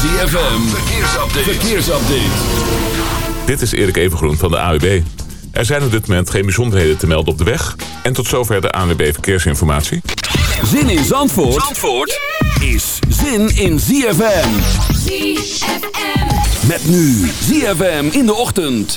ZFM, verkeersupdate. verkeersupdate. Dit is Erik Evengroen van de AWB. Er zijn op dit moment geen bijzonderheden te melden op de weg. En tot zover de ANWB Verkeersinformatie. Zin in Zandvoort, Zandvoort is zin in ZFM. ZFM. Met nu ZFM in de ochtend.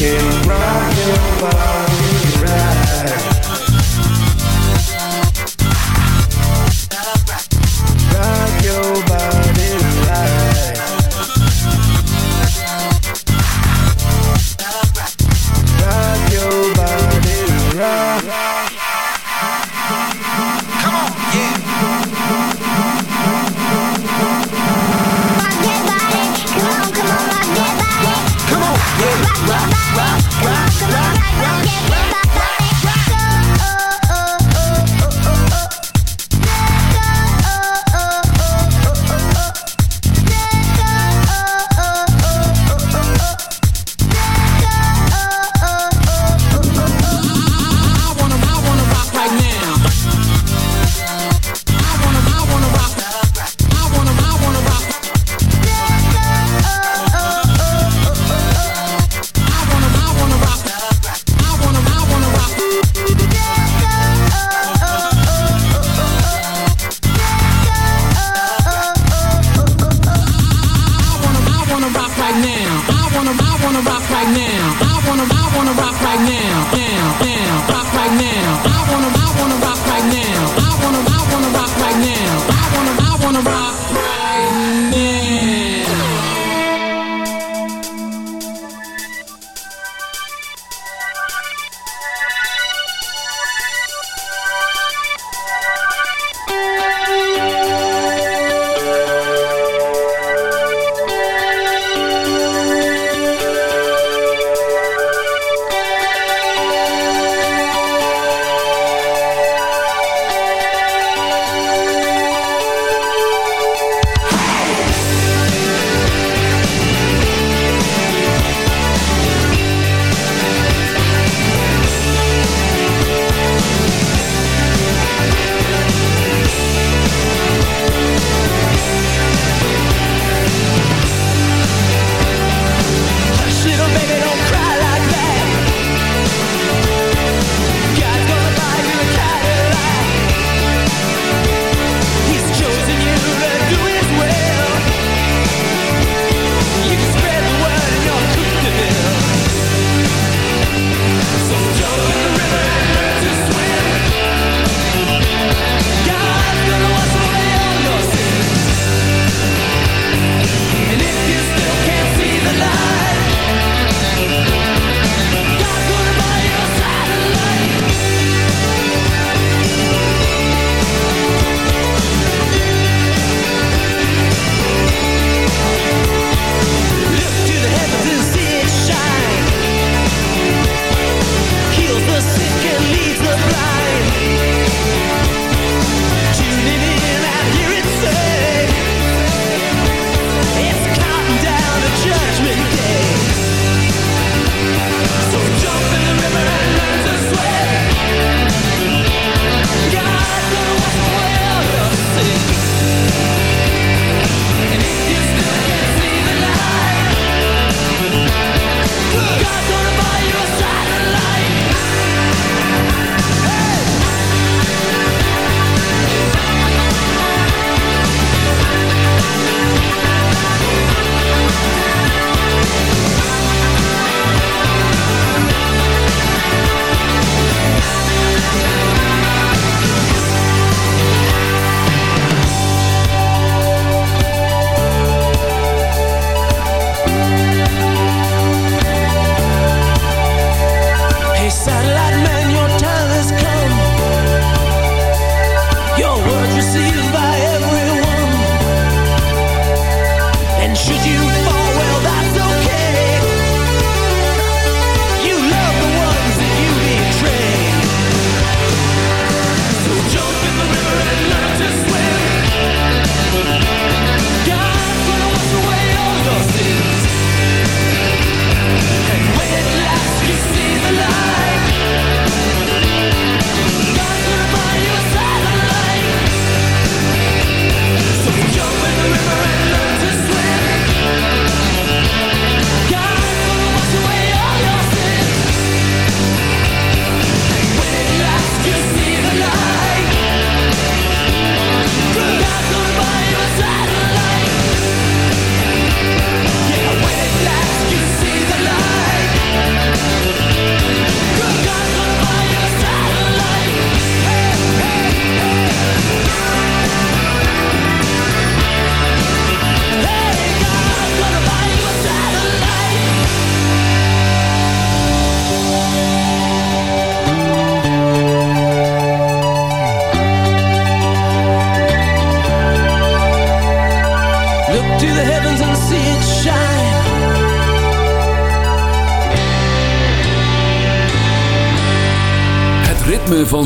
Walking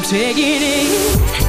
I'm taking it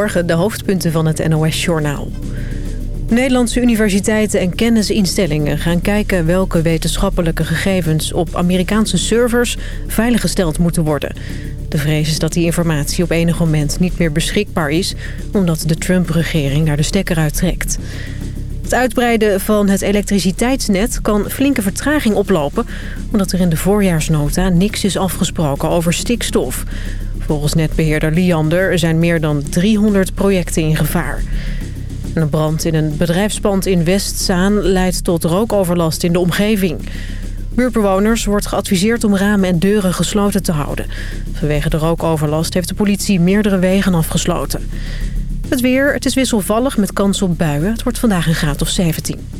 De hoofdpunten van het NOS-journaal. Nederlandse universiteiten en kennisinstellingen gaan kijken welke wetenschappelijke gegevens op Amerikaanse servers veiliggesteld moeten worden. De vrees is dat die informatie op enig moment niet meer beschikbaar is, omdat de Trump-regering daar de stekker uittrekt. Het uitbreiden van het elektriciteitsnet kan flinke vertraging oplopen... omdat er in de voorjaarsnota niks is afgesproken over stikstof. Volgens netbeheerder Liander zijn meer dan 300 projecten in gevaar. En een brand in een bedrijfspand in Westzaan leidt tot rookoverlast in de omgeving. Buurbewoners wordt geadviseerd om ramen en deuren gesloten te houden. Vanwege de rookoverlast heeft de politie meerdere wegen afgesloten. Het weer, het is wisselvallig met kans op buien. Het wordt vandaag een graad of 17.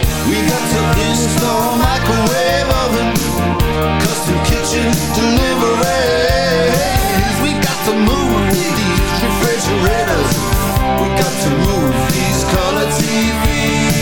We got microwave oven, custom kitchen deliveries. We got to move these refrigerators. We got to move these color Listen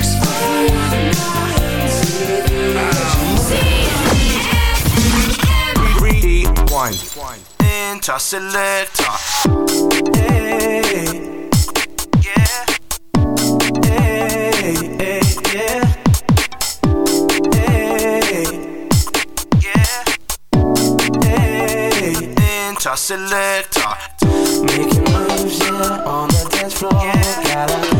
Chicks for Rewind. Interselector. Hey. Yeah. Hey, hey, yeah. Hey. Yeah. Hey. Interselector. Making moves, yeah, on the dance floor. Gotta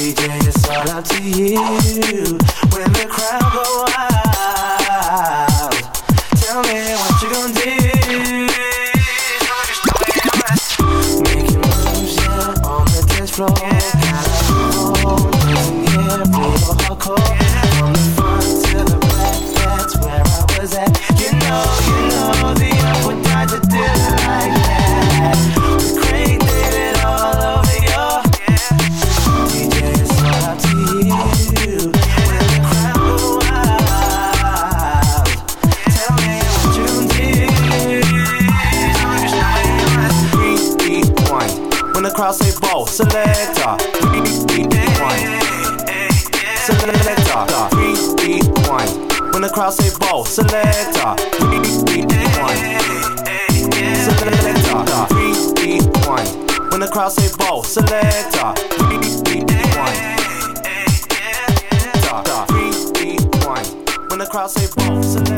DJ, it's all up to you. When the crowd go wild, tell me what you gon' do. Making moves, yeah, on the dance floor. Yeah, real hardcore. From the front to the back, that's where I was at. You know, you know, the to do it like that. Selector. Selector. When the crowd say ball, selector. Selector. When When the crowd say ball, selector. When the crowd say ball.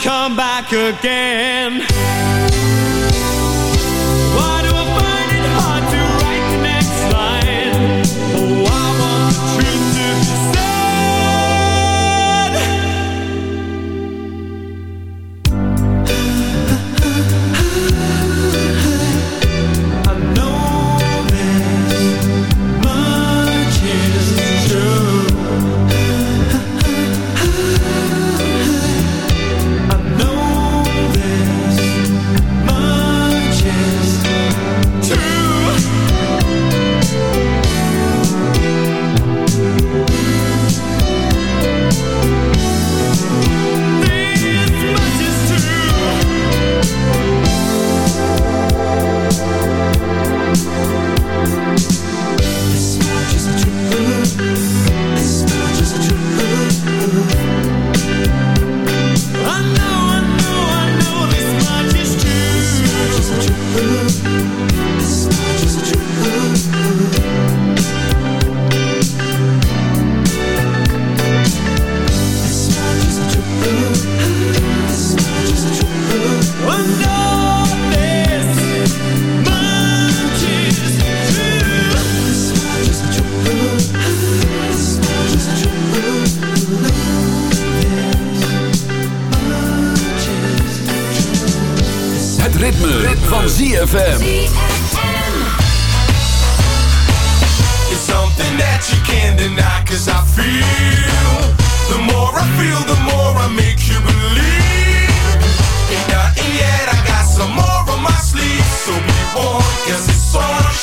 Come back again.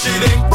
Shit ain't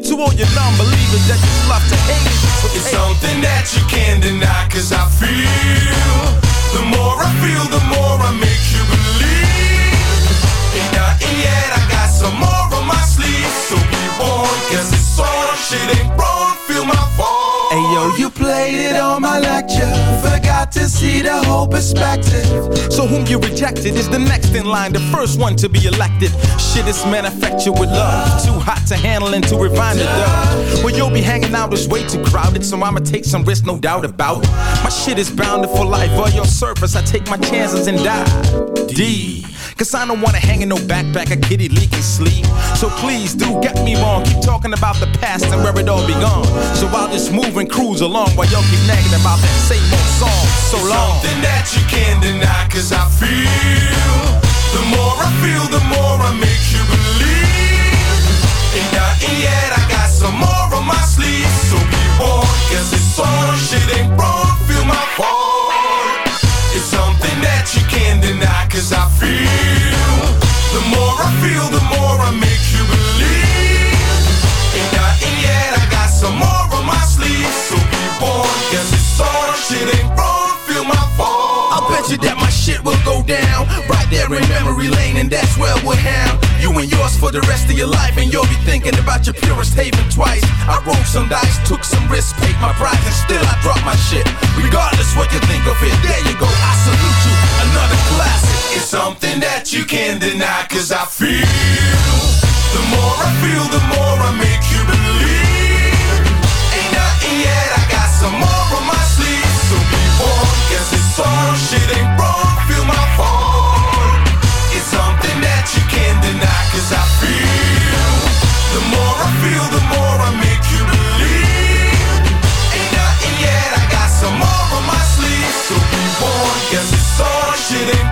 to all your non-believers that just love to hate. It. It's something that you can't deny Cause I feel The more I feel, the more I make you believe. Ain't nothing yet, I got some more on my sleeve. So be warned, cause it's on, shit ain't wrong. Feel my fall Hey yo, you played it on my lecture. Forgot to see the whole perspective. So whom you rejected is the next in line, the first one to be elected. Shit is manufactured with love, too hot to handle and too refined to dub. Where you'll be hanging out is way too crowded, so I'ma take some risks, no doubt about it. My shit is bounded for life. On your surface, I take my chances and die. D. Cause I don't wanna hang in no backpack, a kitty leaking sleep. So please do get me wrong. Keep talking about the past and where it all begun. So I'll just move and cruise along while y'all keep nagging about that same old song. So It's long. Something that you can't deny Cause I feel The more I feel, the more I make you believe Ain't nothing yet, I got some more on my sleeve So be warned, cause it's on, shit ain't wrong Feel my fall It's something that you can't deny Cause I feel The more I feel, the more I make you believe Ain't nothing yet, I got some more on my sleeve Be it's on, shit ain't wrong Feel my fall I bet you that my shit will go down right there in memory lane, and that's where we're hound. You and yours for the rest of your life, and you'll be thinking about your purest haven twice. I rolled some dice, took some risks, paid my price, and still I dropped my shit. Regardless what you think of it, there you go. I salute you, another classic. It's something that you can't deny Cause I feel The more I feel, the more I make you believe some more on my sleeve. So be warned, guess it's on Shit wrong, feel my fall. It's something that you can't deny Cause I feel. The more I feel, the more I make you believe. Ain't nothing yet, I got some more on my sleeve. So be warned, guess it's on Shit